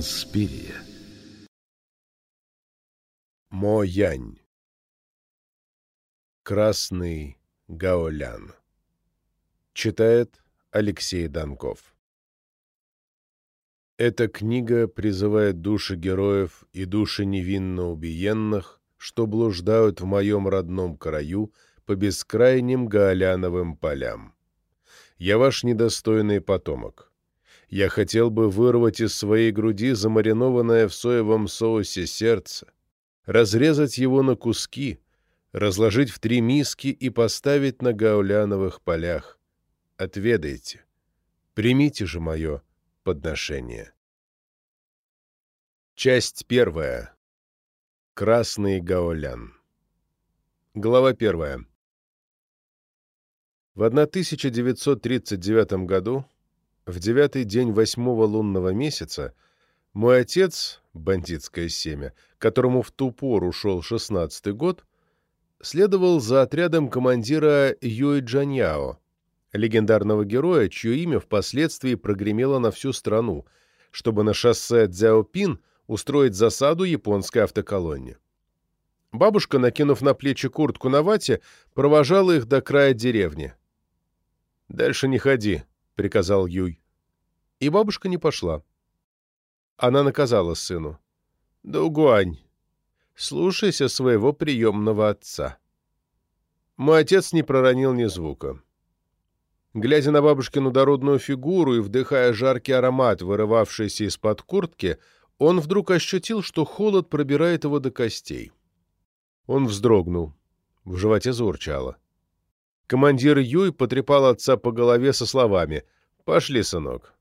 Инспирия. Мо-Янь. Красный Гаолян. Читает Алексей Донков. Эта книга призывает души героев и души невинно убиенных, что блуждают в моем родном краю по бескрайним гаоляновым полям. Я ваш недостойный потомок. Я хотел бы вырвать из своей груди замаринованное в соевом соусе сердце, разрезать его на куски, разложить в три миски и поставить на гауляновых полях. Отведайте. Примите же мое подношение. Часть первая. Красный гаулян. Глава первая. В 1939 году, в девятый день восьмого лунного месяца, мой отец, бандитское семя, которому в ту пору шел шестнадцатый год, следовал за отрядом командира Юй Джаньяо, легендарного героя, чье имя впоследствии прогремело на всю страну, чтобы на шоссе Цзяопин устроить засаду японской автоколонне. Бабушка, накинув на плечи куртку на вате, провожала их до края деревни. «Дальше не ходи», — приказал Юй. И бабушка не пошла. Она наказала сыну. «Дугуань, слушайся своего приемного отца». Мой отец не проронил ни звука. Глядя на бабушкину дородную фигуру и вдыхая жаркий аромат, вырывавшийся из-под куртки, он вдруг ощутил, что холод пробирает его до костей. Он вздрогнул. В животе заурчало. Командир Юй потрепал отца по голове со словами «Пошли, сынок».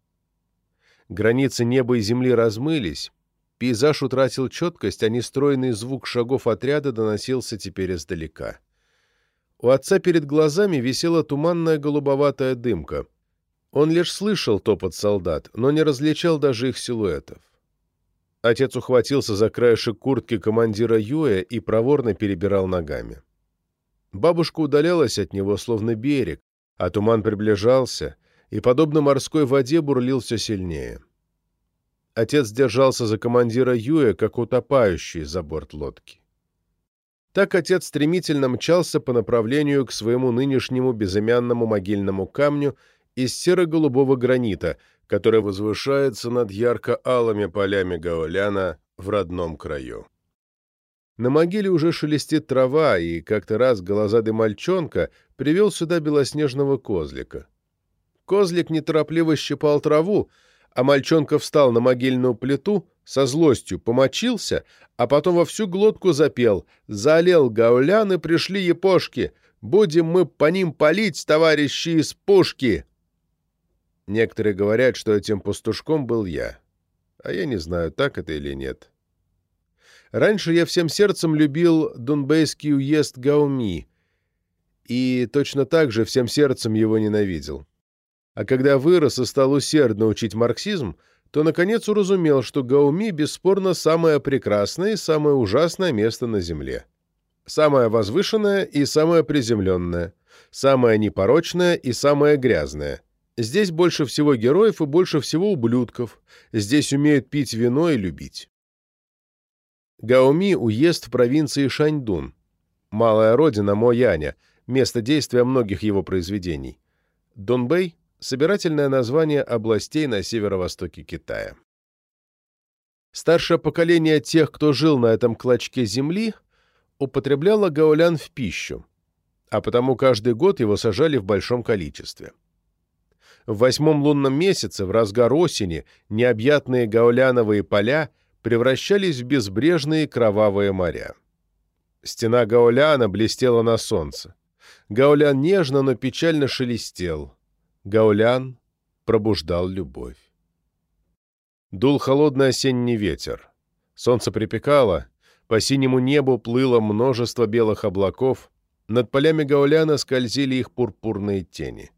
Границы неба и земли размылись, пейзаж утратил четкость, а нестройный звук шагов отряда доносился теперь издалека. У отца перед глазами висела туманная голубоватая дымка. Он лишь слышал топот солдат, но не различал даже их силуэтов. Отец ухватился за краешек куртки командира Юэ и проворно перебирал ногами. Бабушка удалялась от него, словно берег, а туман приближался — и, подобно морской воде, бурлил все сильнее. Отец держался за командира Юя, как утопающий за борт лодки. Так отец стремительно мчался по направлению к своему нынешнему безымянному могильному камню из серо-голубого гранита, который возвышается над ярко-алыми полями Гаоляна в родном краю. На могиле уже шелестит трава, и как-то раз голозадый мальчонка привел сюда белоснежного козлика. Козлик неторопливо щипал траву, а мальчонка встал на могильную плиту, со злостью помочился, а потом во всю глотку запел «Залел гаулян и пришли епошки! Будем мы по ним палить, товарищи из пушки!» Некоторые говорят, что этим пастушком был я. А я не знаю, так это или нет. Раньше я всем сердцем любил дунбейский уезд Гауми, и точно так же всем сердцем его ненавидел а когда вырос и стал усердно учить марксизм, то наконец уразумел, что Гауми бесспорно самое прекрасное и самое ужасное место на Земле. Самое возвышенное и самое приземленное, самое непорочное и самое грязное. Здесь больше всего героев и больше всего ублюдков. Здесь умеют пить вино и любить. Гауми – уезд в провинции Шаньдун. Малая родина Мо-Яня, место действия многих его произведений. Донбэй собирательное название областей на северо-востоке Китая. Старшее поколение тех, кто жил на этом клочке земли, употребляло гаулян в пищу, а потому каждый год его сажали в большом количестве. В восьмом лунном месяце, в разгар осени, необъятные гауляновые поля превращались в безбрежные кровавые моря. Стена гауляна блестела на солнце. Гаулян нежно, но печально шелестел. Гаулян пробуждал любовь. Дул холодный осенний ветер. Солнце припекало, по синему небу плыло множество белых облаков, над полями Гауляна скользили их пурпурные тени.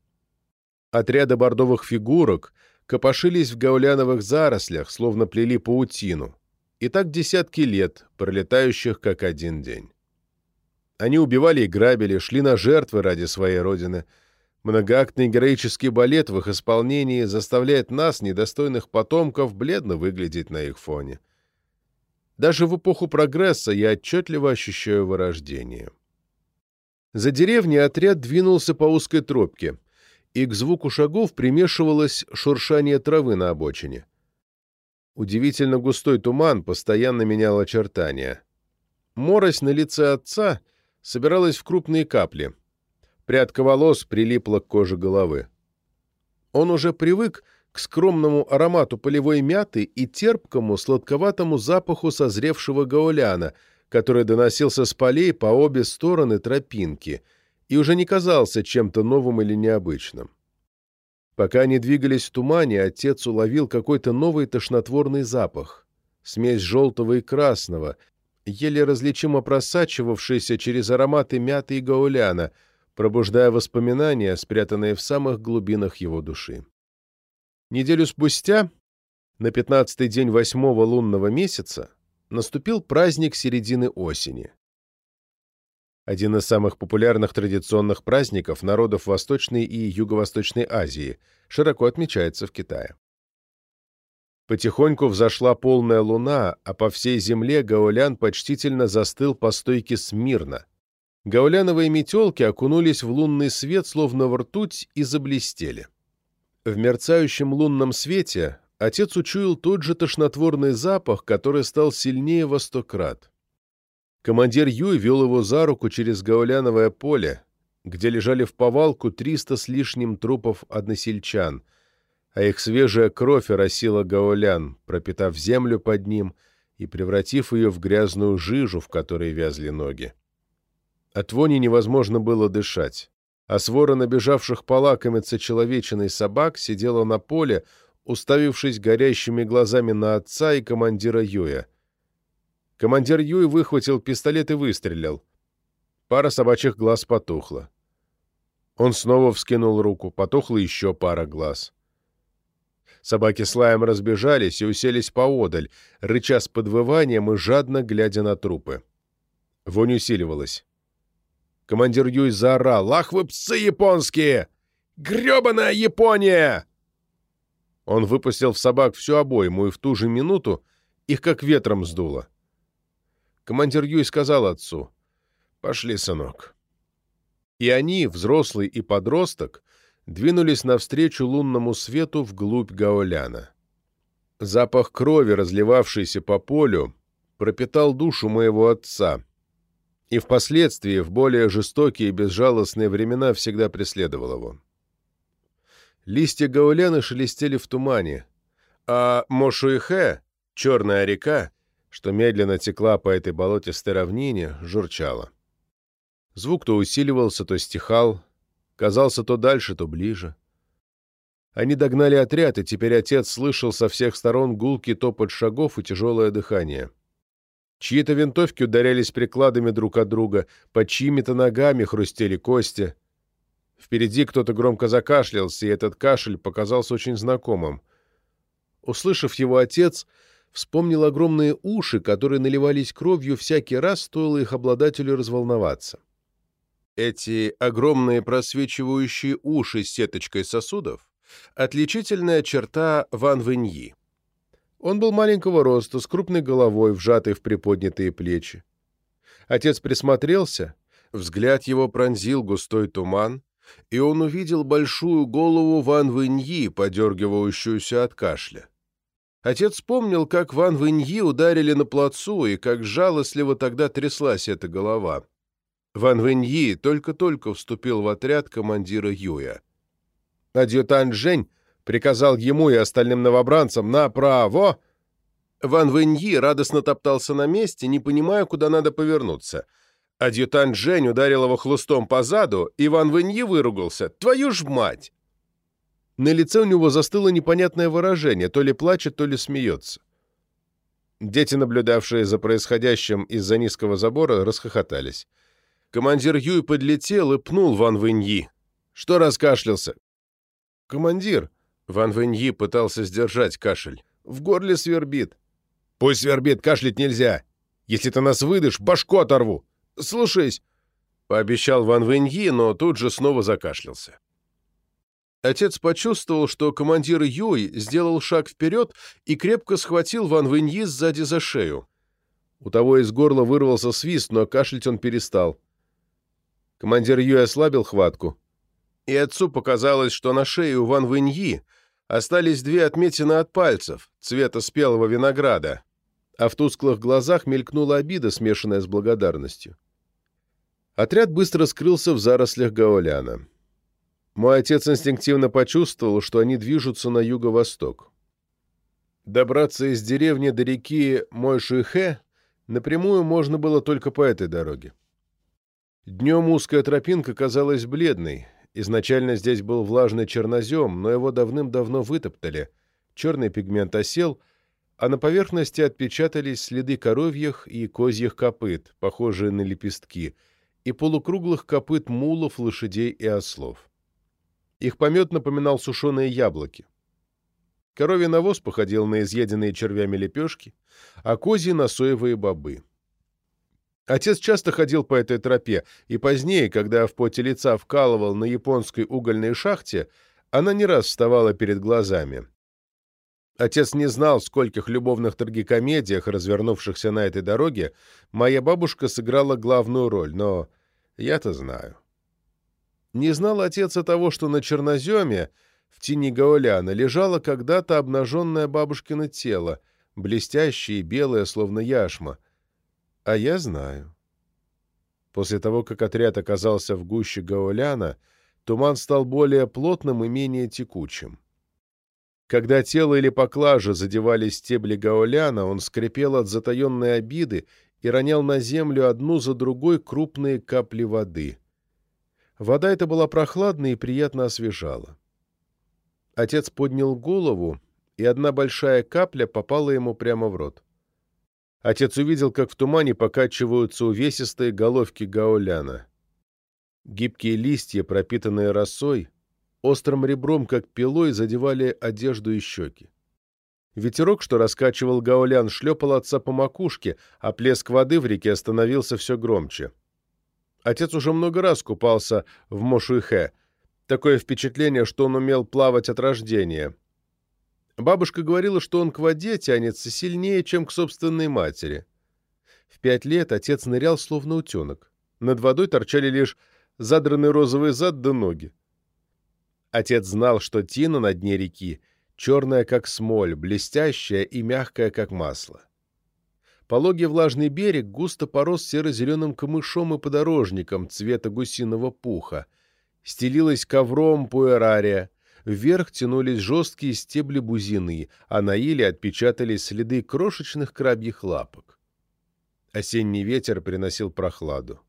Отряды бордовых фигурок копошились в гауляновых зарослях, словно плели паутину, и так десятки лет, пролетающих как один день. Они убивали и грабили, шли на жертвы ради своей родины — Многоактный героический балет в их исполнении заставляет нас, недостойных потомков, бледно выглядеть на их фоне. Даже в эпоху прогресса я отчетливо ощущаю вырождение. За деревней отряд двинулся по узкой тропке, и к звуку шагов примешивалось шуршание травы на обочине. Удивительно густой туман постоянно менял очертания. Морось на лице отца собиралась в крупные капли — Прядка волос прилипла к коже головы. Он уже привык к скромному аромату полевой мяты и терпкому, сладковатому запаху созревшего гауляна, который доносился с полей по обе стороны тропинки и уже не казался чем-то новым или необычным. Пока они двигались в тумане, отец уловил какой-то новый тошнотворный запах, смесь желтого и красного, еле различимо просачивавшийся через ароматы мяты и гауляна — пробуждая воспоминания, спрятанные в самых глубинах его души. Неделю спустя, на пятнадцатый день восьмого лунного месяца, наступил праздник середины осени. Один из самых популярных традиционных праздников народов Восточной и Юго-Восточной Азии, широко отмечается в Китае. Потихоньку взошла полная луна, а по всей земле Гаулян почтительно застыл по стойке смирно, Гауляновые метелки окунулись в лунный свет, словно в ртуть, и заблестели. В мерцающем лунном свете отец учуял тот же тошнотворный запах, который стал сильнее во сто крат. Командир Юй вел его за руку через гауляновое поле, где лежали в повалку триста с лишним трупов односельчан, а их свежая кровь оросила гаулян, пропитав землю под ним и превратив ее в грязную жижу, в которой вязли ноги. От вони невозможно было дышать, а свора набежавших полакомиться человечиной собак сидела на поле, уставившись горящими глазами на отца и командира Юя. Командир Юй выхватил пистолет и выстрелил. Пара собачьих глаз потухла. Он снова вскинул руку, потухла еще пара глаз. Собаки с лаем разбежались и уселись поодаль, рыча с подвыванием и жадно глядя на трупы. Вонь усиливалась. Командир Юй заорал. «Ах вы псы японские! Гребаная Япония!» Он выпустил в собак всю обойму, и в ту же минуту их как ветром сдуло. Командир Юй сказал отцу. «Пошли, сынок». И они, взрослый и подросток, двинулись навстречу лунному свету вглубь Гаоляна. Запах крови, разливавшийся по полю, пропитал душу моего отца — и впоследствии в более жестокие и безжалостные времена всегда преследовал его. Листья гауляна шелестели в тумане, а Мошуихе, черная река, что медленно текла по этой болотистой равнине, журчала. Звук то усиливался, то стихал, казался то дальше, то ближе. Они догнали отряд, и теперь отец слышал со всех сторон гулкий топот шагов и тяжелое дыхание. Чьи-то винтовки ударялись прикладами друг от друга, под чьими-то ногами хрустели кости. Впереди кто-то громко закашлялся, и этот кашель показался очень знакомым. Услышав его отец, вспомнил огромные уши, которые наливались кровью всякий раз, стоило их обладателю разволноваться. Эти огромные просвечивающие уши с сеточкой сосудов — отличительная черта Ван Вэньи. Он был маленького роста, с крупной головой, вжатой в приподнятые плечи. Отец присмотрелся, взгляд его пронзил густой туман, и он увидел большую голову Ван Вэньи, подергивающуюся от кашля. Отец вспомнил, как Ван Вэньи ударили на плацу, и как жалостливо тогда тряслась эта голова. Ван Вэньи только-только вступил в отряд командира Юя. Адъютант Жень приказал ему и остальным новобранцам «Направо!». Ван Вэньи радостно топтался на месте, не понимая, куда надо повернуться. Адъютант Жень ударил его хлыстом по заду, и Ван Вэньи выругался. «Твою ж мать!» На лице у него застыло непонятное выражение, то ли плачет, то ли смеется. Дети, наблюдавшие за происходящим из-за низкого забора, расхохотались. Командир Юй подлетел и пнул Ван Вэньи. «Что раскашлялся?» «Командир», Ван Веньи пытался сдержать кашель. «В горле свербит». «Пусть свербит, кашлять нельзя. Если ты нас выдашь, башку оторву. Слушайся», — пообещал Ван Веньи, но тут же снова закашлялся. Отец почувствовал, что командир Юй сделал шаг вперед и крепко схватил Ван Вэньи сзади за шею. У того из горла вырвался свист, но кашлять он перестал. Командир Юй ослабил хватку, и отцу показалось, что на шее у Ван Вэньи остались две отметины от пальцев, цвета спелого винограда, а в тусклых глазах мелькнула обида, смешанная с благодарностью. Отряд быстро скрылся в зарослях Гаоляна. Мой отец инстинктивно почувствовал, что они движутся на юго-восток. Добраться из деревни до реки Мойшуйхэ напрямую можно было только по этой дороге. Днем узкая тропинка казалась бледной. Изначально здесь был влажный чернозем, но его давным-давно вытоптали. Черный пигмент осел, а на поверхности отпечатались следы коровьих и козьих копыт, похожие на лепестки, и полукруглых копыт мулов, лошадей и ослов. Их помет напоминал сушеные яблоки. Коровий навоз походил на изъеденные червями лепешки, а козьи — на соевые бобы. Отец часто ходил по этой тропе, и позднее, когда в поте лица вкалывал на японской угольной шахте, она не раз вставала перед глазами. Отец не знал, в скольких любовных трагикомедиях, развернувшихся на этой дороге, моя бабушка сыграла главную роль, но я-то знаю. Не знал отец и того, что на черноземе, в тени Гауляна, лежало когда-то обнаженное бабушкино тело, блестящее и белое, словно яшма. А я знаю. После того, как отряд оказался в гуще Гауляна, туман стал более плотным и менее текучим. Когда тело или поклажа задевали стебли Гауляна, он скрипел от затаенной обиды и ронял на землю одну за другой крупные капли воды. Вода эта была прохладной и приятно освежала. Отец поднял голову, и одна большая капля попала ему прямо в рот. Отец увидел, как в тумане покачиваются увесистые головки гауляна. Гибкие листья, пропитанные росой, острым ребром, как пилой, задевали одежду и щеки. Ветерок, что раскачивал гаулян, шлепал отца по макушке, а плеск воды в реке становился все громче. Отец уже много раз купался в Мошуйхе. Такое впечатление, что он умел плавать от рождения. Бабушка говорила, что он к воде тянется сильнее, чем к собственной матери. В пять лет отец нырял, словно утенок. Над водой торчали лишь задранный розовый зад да ноги. Отец знал, что тина на дне реки черная, как смоль, блестящая и мягкая, как масло. Пологий влажный берег густо порос серо-зеленым камышом и подорожником цвета гусиного пуха. Стелилась ковром пуэрария. Вверх тянулись жесткие стебли бузины, а на иле отпечатались следы крошечных крабьих лапок. Осенний ветер приносил прохладу.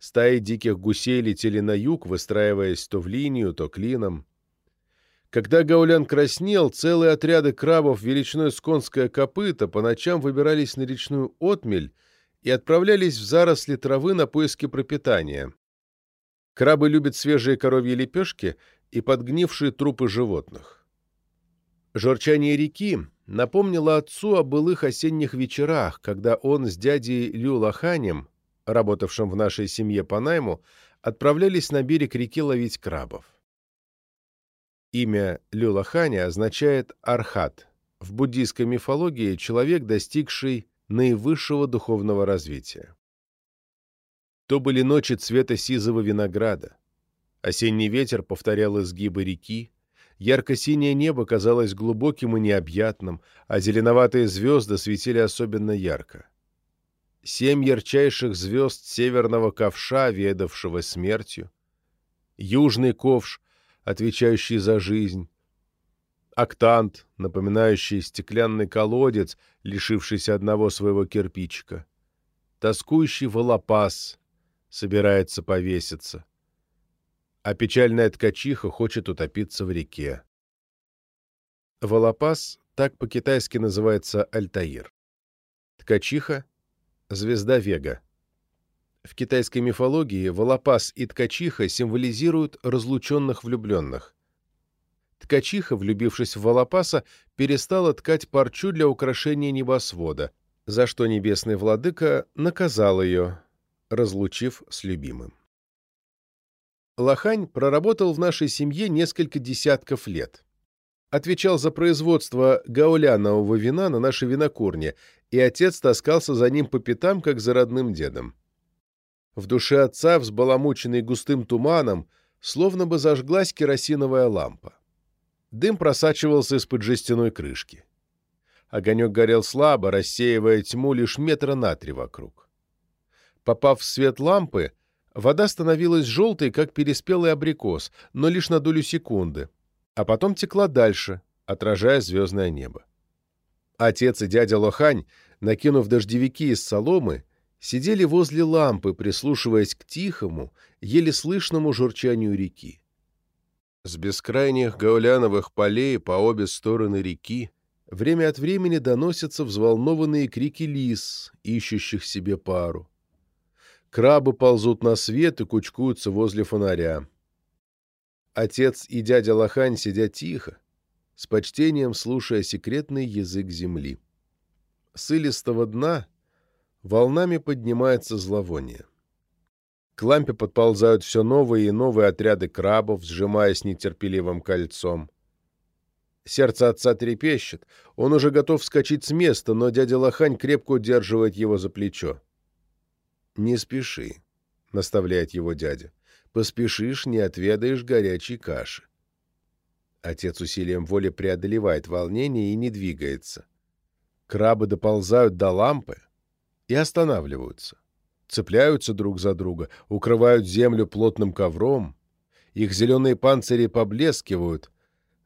Стаи диких гусей летели на юг, выстраиваясь то в линию, то клином. Когда гаулян краснел, целые отряды крабов величиной с конское копыто по ночам выбирались на речную отмель и отправлялись в заросли травы на поиски пропитания. Крабы любят свежие коровьи лепешки и подгнившие трупы животных. Журчание реки напомнило отцу о былых осенних вечерах, когда он с дядей Лю Лоханем, работавшим в нашей семье по найму, отправлялись на берег реки ловить крабов. Имя Люлахани означает «архат». В буддийской мифологии человек, достигший наивысшего духовного развития. То были ночи цвета сизого винограда. Осенний ветер повторял изгибы реки, ярко-синее небо казалось глубоким и необъятным, а зеленоватые звезды светили особенно ярко. Семь ярчайших звезд северного ковша, ведавшего смертью, южный ковш, отвечающий за жизнь, октант, напоминающий стеклянный колодец, лишившийся одного своего кирпичика, тоскующий волопас собирается повеситься, а печальная ткачиха хочет утопиться в реке. Волопас так по-китайски называется Альтаир. Ткачиха — звезда Вега. В китайской мифологии волопас и ткачиха символизируют разлученных влюбленных. Ткачиха, влюбившись в волопаса, перестала ткать парчу для украшения небосвода, за что небесный владыка наказал ее, разлучив с любимым. Лохань проработал в нашей семье несколько десятков лет. Отвечал за производство гаулянового вина на нашей винокурне, и отец таскался за ним по пятам, как за родным дедом. В душе отца, взбаламученный густым туманом, словно бы зажглась керосиновая лампа. Дым просачивался из-под жестяной крышки. Огонек горел слабо, рассеивая тьму лишь метра на три вокруг. Попав в свет лампы, вода становилась желтой, как переспелый абрикос, но лишь на долю секунды, а потом текла дальше, отражая звездное небо. Отец и дядя Лохань, накинув дождевики из соломы, сидели возле лампы, прислушиваясь к тихому, еле слышному журчанию реки. С бескрайних гауляновых полей по обе стороны реки время от времени доносятся взволнованные крики лис, ищущих себе пару. Крабы ползут на свет и кучкуются возле фонаря. Отец и дядя Лохань сидят тихо, с почтением слушая секретный язык земли. С илистого дна волнами поднимается зловоние. К лампе подползают все новые и новые отряды крабов, сжимаясь нетерпеливым кольцом. Сердце отца трепещет. Он уже готов вскочить с места, но дядя Лохань крепко удерживает его за плечо. «Не спеши», — наставляет его дядя. «Поспешишь, не отведаешь горячей каши». Отец усилием воли преодолевает волнение и не двигается. Крабы доползают до лампы и останавливаются цепляются друг за друга, укрывают землю плотным ковром. Их зеленые панцири поблескивают,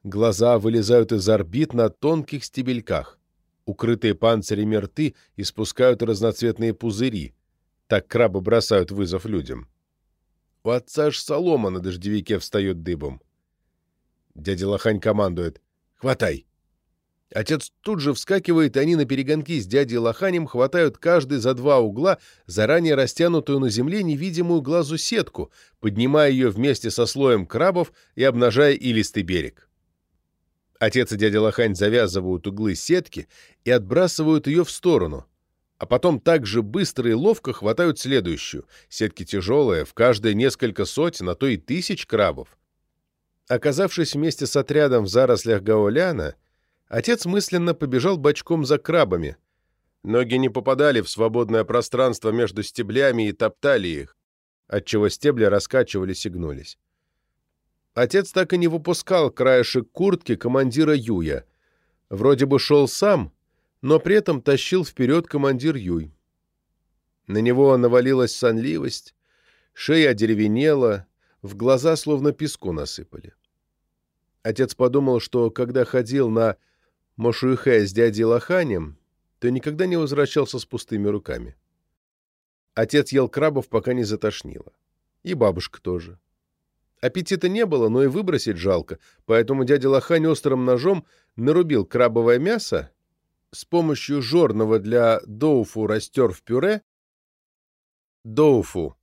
глаза вылезают из орбит на тонких стебельках. Укрытые панцирями рты испускают разноцветные пузыри. Так крабы бросают вызов людям. У отца аж солома на дождевике встает дыбом. Дядя Лохань командует «Хватай!» Отец тут же вскакивает, и они на перегонки с дядей Лоханем хватают каждый за два угла заранее растянутую на земле невидимую глазу сетку, поднимая ее вместе со слоем крабов и обнажая илистый берег. Отец и дядя Лохань завязывают углы сетки и отбрасывают ее в сторону, а потом так же быстро и ловко хватают следующую. Сетки тяжелые, в каждой несколько сотен, а то и тысяч крабов. Оказавшись вместе с отрядом в зарослях Гауляна, Отец мысленно побежал бочком за крабами. Ноги не попадали в свободное пространство между стеблями и топтали их, отчего стебли раскачивались и гнулись. Отец так и не выпускал краешек куртки командира Юя. Вроде бы шел сам, но при этом тащил вперед командир Юй. На него навалилась сонливость, шея одеревенела, в глаза словно песку насыпали. Отец подумал, что когда ходил на Мошуихэ с дядей Лоханем, то никогда не возвращался с пустыми руками. Отец ел крабов, пока не затошнило. И бабушка тоже. Аппетита не было, но и выбросить жалко, поэтому дядя Лохань острым ножом нарубил крабовое мясо, с помощью жорного для доуфу растер в пюре, доуфу,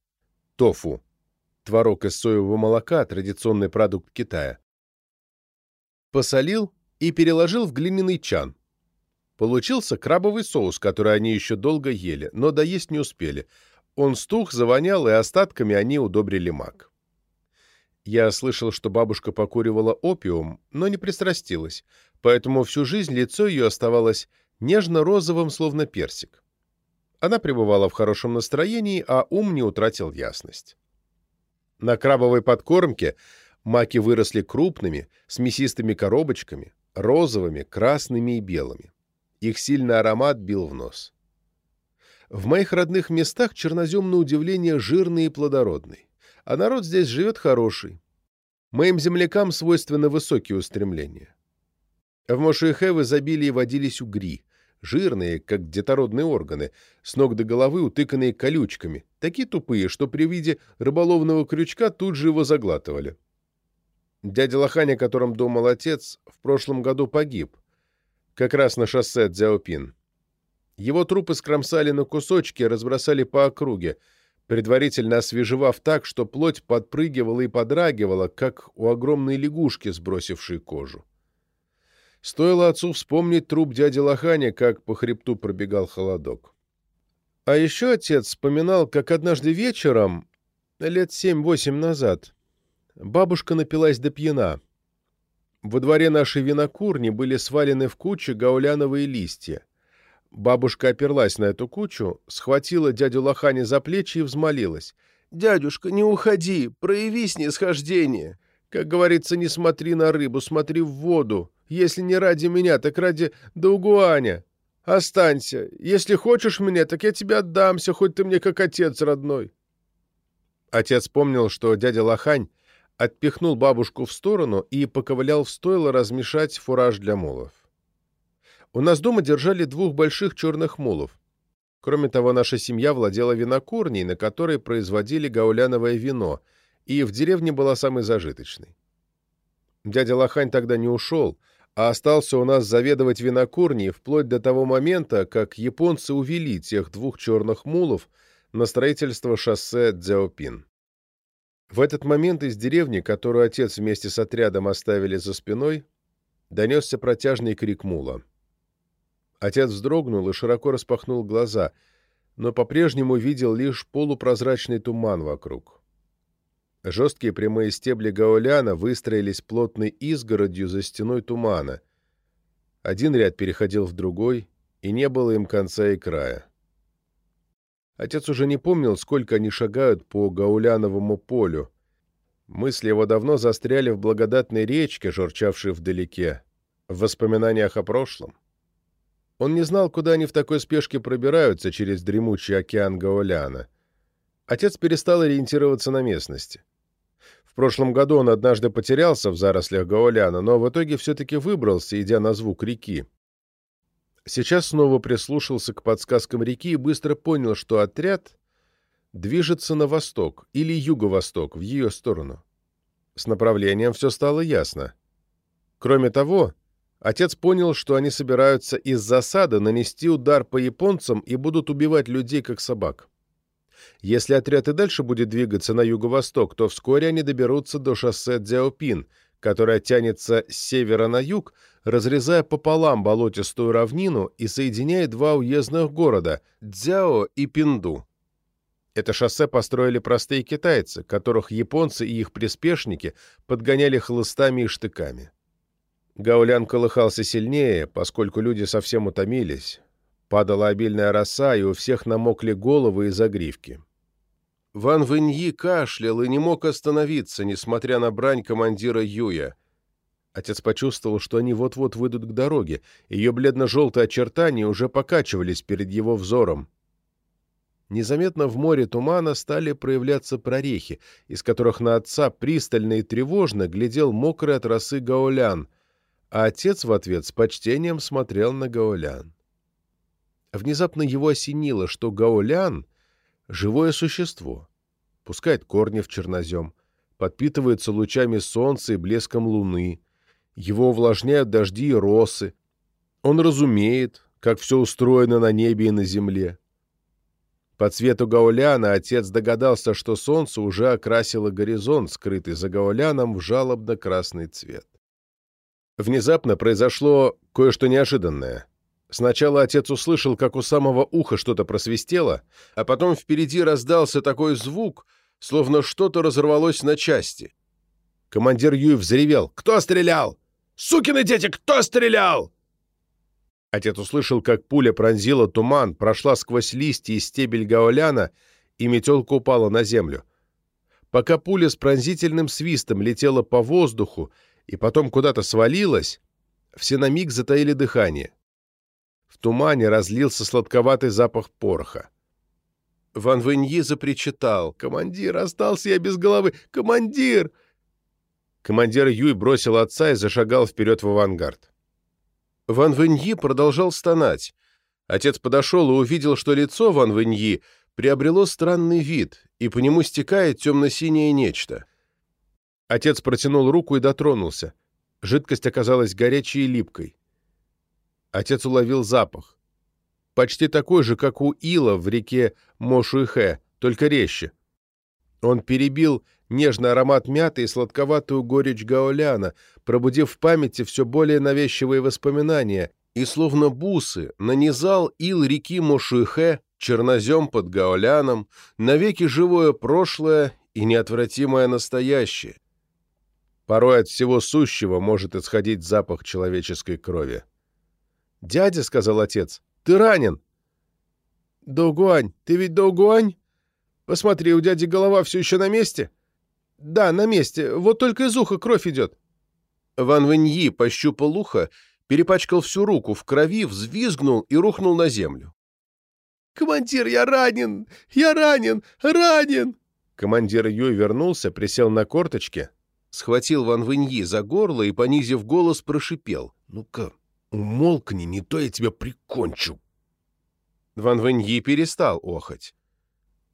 тофу, творог из соевого молока, традиционный продукт Китая, посолил и переложил в глиняный чан. Получился крабовый соус, который они еще долго ели, но доесть не успели. Он стух, завонял, и остатками они удобрили мак. Я слышал, что бабушка покуривала опиум, но не пристрастилась, поэтому всю жизнь лицо ее оставалось нежно-розовым, словно персик. Она пребывала в хорошем настроении, а ум не утратил ясность. На крабовой подкормке маки выросли крупными, с мясистыми коробочками, розовыми, красными и белыми. Их сильный аромат бил в нос. В моих родных местах чернозем на удивление жирный и плодородный, а народ здесь живет хороший. Моим землякам свойственны высокие устремления. В Мошуэхэ в изобилии водились угри, жирные, как детородные органы, с ног до головы утыканные колючками, такие тупые, что при виде рыболовного крючка тут же его заглатывали. Дядя Лохань, о котором думал отец, в прошлом году погиб, как раз на шоссе Дзяопин. Его трупы скромсали на кусочки и разбросали по округе, предварительно освежевав так, что плоть подпрыгивала и подрагивала, как у огромной лягушки, сбросившей кожу. Стоило отцу вспомнить труп дяди Лоханя, как по хребту пробегал холодок. А еще отец вспоминал, как однажды вечером, лет семь-восемь назад, Бабушка напилась до пьяна. Во дворе нашей винокурни были свалены в кучу гауляновые листья. Бабушка оперлась на эту кучу, схватила дядю Лохани за плечи и взмолилась. «Дядюшка, не уходи, прояви снисхождение. Как говорится, не смотри на рыбу, смотри в воду. Если не ради меня, так ради Даугуаня. Останься. Если хочешь меня, так я тебе отдамся, хоть ты мне как отец родной». Отец помнил, что дядя Лохань отпихнул бабушку в сторону и поковылял в стойло размешать фураж для мулов. У нас дома держали двух больших черных мулов. Кроме того, наша семья владела винокурней, на которой производили гауляновое вино, и в деревне была самой зажиточной. Дядя Лохань тогда не ушел, а остался у нас заведовать винокурней вплоть до того момента, как японцы увели тех двух черных мулов на строительство шоссе Дзяопин. В этот момент из деревни, которую отец вместе с отрядом оставили за спиной, донесся протяжный крик мула. Отец вздрогнул и широко распахнул глаза, но по-прежнему видел лишь полупрозрачный туман вокруг. Жесткие прямые стебли гауляна выстроились плотной изгородью за стеной тумана. Один ряд переходил в другой, и не было им конца и края. Отец уже не помнил, сколько они шагают по гауляновому полю. Мысли его давно застряли в благодатной речке, журчавшей вдалеке, в воспоминаниях о прошлом. Он не знал, куда они в такой спешке пробираются через дремучий океан Гауляна. Отец перестал ориентироваться на местности. В прошлом году он однажды потерялся в зарослях Гауляна, но в итоге все-таки выбрался, идя на звук реки. Сейчас снова прислушался к подсказкам реки и быстро понял, что отряд движется на восток или юго-восток, в ее сторону. С направлением все стало ясно. Кроме того, Отец понял, что они собираются из засады нанести удар по японцам и будут убивать людей, как собак. Если отряд и дальше будет двигаться на юго-восток, то вскоре они доберутся до шоссе Дзяопин, которое тянется с севера на юг, разрезая пополам болотистую равнину и соединяет два уездных города – Дзяо и Пинду. Это шоссе построили простые китайцы, которых японцы и их приспешники подгоняли хлыстами и штыками. Гаулян колыхался сильнее, поскольку люди совсем утомились. Падала обильная роса, и у всех намокли головы и загривки. Ван Вэньи кашлял и не мог остановиться, несмотря на брань командира Юя. Отец почувствовал, что они вот-вот выйдут к дороге. Ее бледно-желтые очертания уже покачивались перед его взором. Незаметно в море тумана стали проявляться прорехи, из которых на отца пристально и тревожно глядел мокрый от росы гаулян, а отец в ответ с почтением смотрел на Гаолян. Внезапно его осенило, что Гаолян — живое существо, пускает корни в чернозем, подпитывается лучами солнца и блеском луны, его увлажняют дожди и росы, он разумеет, как все устроено на небе и на земле. По цвету гауляна отец догадался, что солнце уже окрасило горизонт, скрытый за гауляном в жалобно-красный цвет. Внезапно произошло кое-что неожиданное. Сначала отец услышал, как у самого уха что-то просвистело, а потом впереди раздался такой звук, словно что-то разорвалось на части. Командир Юй взревел. «Кто стрелял? Сукины дети, кто стрелял?» Отец услышал, как пуля пронзила туман, прошла сквозь листья и стебель гауляна, и метелка упала на землю. Пока пуля с пронзительным свистом летела по воздуху, и потом куда-то свалилась, все на миг затаили дыхание. В тумане разлился сладковатый запах пороха. Ван Вэньи запричитал. «Командир, остался я без головы! Командир!» Командир Юй бросил отца и зашагал вперед в авангард. Ван Вэньи продолжал стонать. Отец подошел и увидел, что лицо Ван Вэньи приобрело странный вид, и по нему стекает темно-синее нечто. Отец протянул руку и дотронулся. Жидкость оказалась горячей и липкой. Отец уловил запах. Почти такой же, как у ила в реке Мошуйхэ, только резче. Он перебил нежный аромат мяты и сладковатую горечь гаоляна, пробудив в памяти все более навязчивые воспоминания, и словно бусы нанизал ил реки Мошуйхэ, чернозем под гаоляном, навеки живое прошлое и неотвратимое настоящее Порой от всего сущего может исходить запах человеческой крови. «Дядя», — сказал отец, — «ты ранен». «Доугуань, ты ведь Доугуань? Посмотри, у дяди голова все еще на месте?» «Да, на месте. Вот только из уха кровь идет». Ван Вэньи пощупал ухо, перепачкал всю руку в крови, взвизгнул и рухнул на землю. «Командир, я ранен! Я ранен! Ранен!» Командир Юй вернулся, присел на корточки, схватил Ван Вэньи за горло и, понизив голос, прошипел. «Ну-ка, умолкни, не то я тебя прикончу!» Ван Вэньи перестал охоть.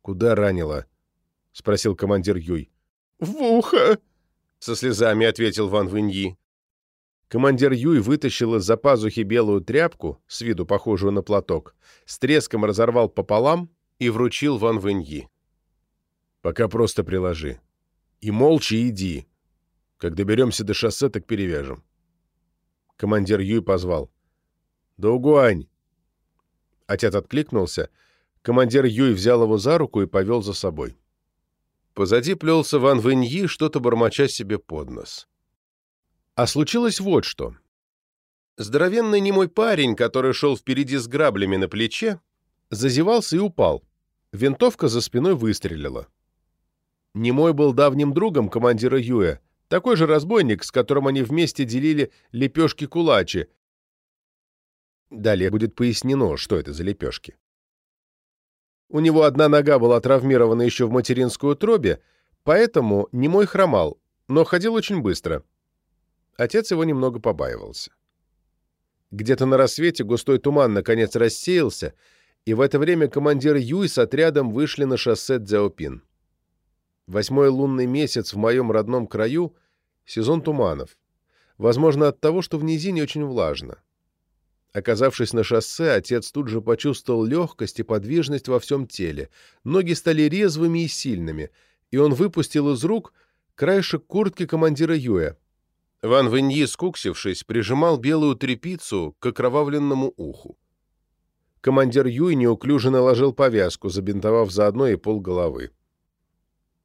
«Куда ранило?» — спросил командир Юй. «В ухо!» — со слезами ответил Ван Вэньи. Командир Юй вытащил из-за пазухи белую тряпку, с виду похожую на платок, с треском разорвал пополам и вручил Ван Вэньи. «Пока просто приложи. И молча иди. Как доберемся до шоссе, так перевяжем». Командир Юй позвал. «Доугуань!» Отец откликнулся. Командир Юй взял его за руку и повел за собой. Позади плелся Ван Вэньи, что-то бормоча себе под нос. А случилось вот что. Здоровенный немой парень, который шел впереди с граблями на плече, зазевался и упал. Винтовка за спиной выстрелила. Немой был давним другом командира Юя, такой же разбойник, с которым они вместе делили лепешки-кулачи, Далее будет пояснено, что это за лепешки. У него одна нога была травмирована еще в материнскую утробе, поэтому немой хромал, но ходил очень быстро. Отец его немного побаивался. Где-то на рассвете густой туман наконец рассеялся, и в это время командир Юй с отрядом вышли на шоссе Дзяопин. Восьмой лунный месяц в моем родном краю — сезон туманов. Возможно, от того, что в низине очень влажно. Оказавшись на шоссе, отец тут же почувствовал легкость и подвижность во всем теле. Ноги стали резвыми и сильными, и он выпустил из рук краешек куртки командира Юя. Ван Вэньи, скуксившись, прижимал белую тряпицу к окровавленному уху. Командир Юй неуклюже наложил повязку, забинтовав заодно и пол головы.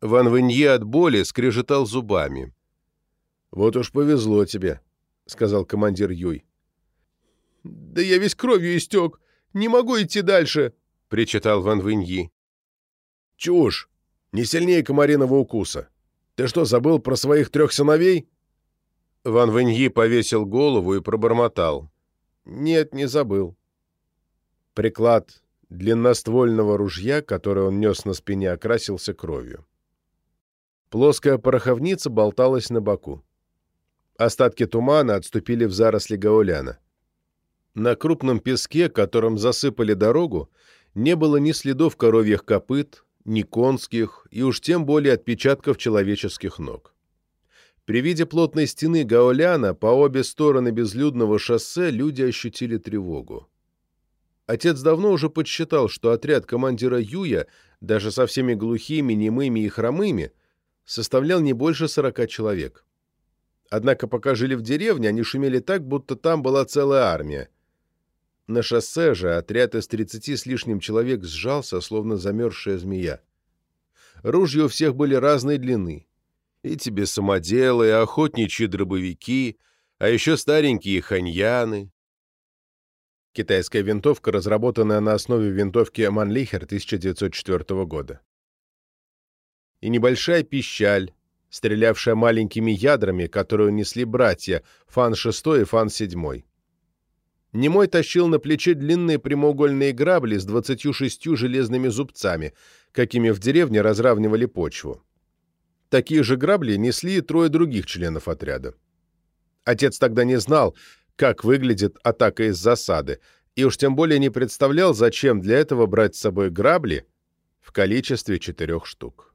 Ван Вэньи от боли скрежетал зубами. «Вот уж повезло тебе», — сказал командир Юй. «Да я весь кровью истек! Не могу идти дальше!» — причитал Ван Виньи. «Чушь! Не сильнее комариного укуса! Ты что, забыл про своих трех сыновей?» Ван Виньи повесил голову и пробормотал. «Нет, не забыл». Приклад длинноствольного ружья, который он нес на спине, окрасился кровью. Плоская пороховница болталась на боку. Остатки тумана отступили в заросли гауляна. На крупном песке, которым засыпали дорогу, не было ни следов коровьих копыт, ни конских, и уж тем более отпечатков человеческих ног. При виде плотной стены Гаоляна по обе стороны безлюдного шоссе люди ощутили тревогу. Отец давно уже подсчитал, что отряд командира Юя, даже со всеми глухими, немыми и хромыми, составлял не больше сорока человек. Однако пока жили в деревне, они шумели так, будто там была целая армия, на шоссе же отряд из тридцати с лишним человек сжался, словно замерзшая змея. Ружья у всех были разной длины. И тебе самоделы, и охотничьи дробовики, а еще старенькие ханьяны. Китайская винтовка, разработанная на основе винтовки Манлихер 1904 года. И небольшая пищаль, стрелявшая маленькими ядрами, которую несли братья Фан-6 и Фан-7. Немой тащил на плече длинные прямоугольные грабли с 26 железными зубцами, какими в деревне разравнивали почву. Такие же грабли несли и трое других членов отряда. Отец тогда не знал, как выглядит атака из засады, и уж тем более не представлял, зачем для этого брать с собой грабли в количестве четырех штук.